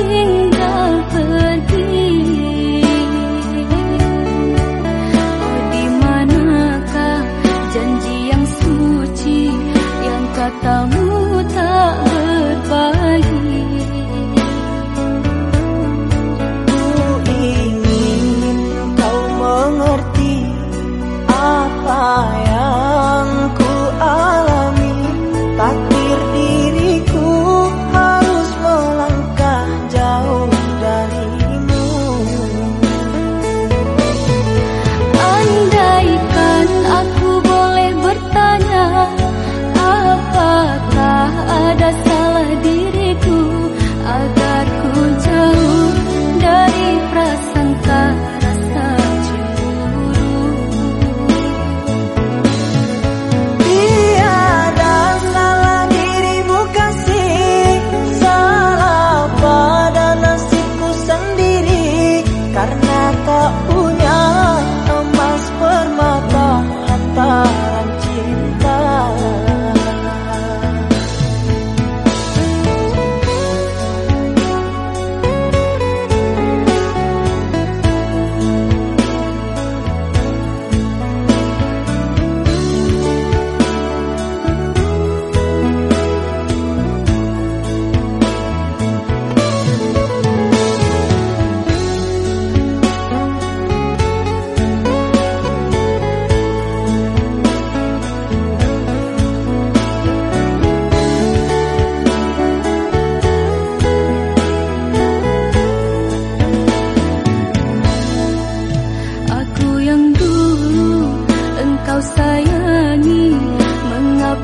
tinggal pergi Oh di manakah janji yang suci yang katamu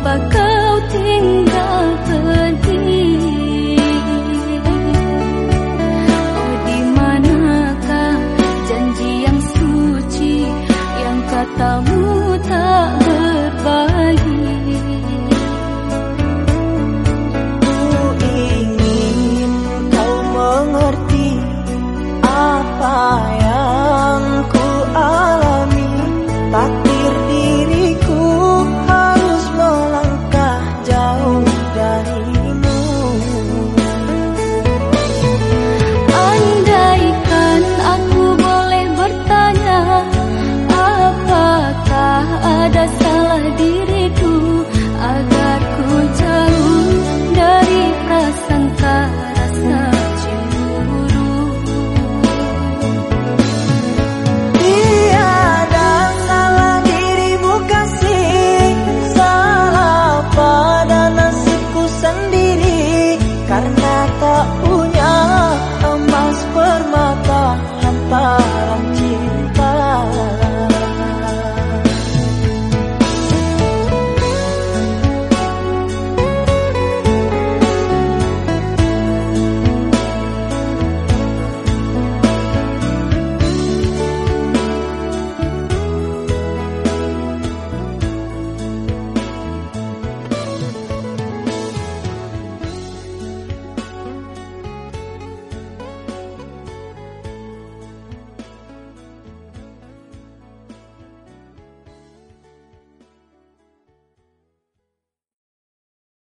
Mengapa kau tinggal pedih Oh di manakah janji yang suci Yang katamu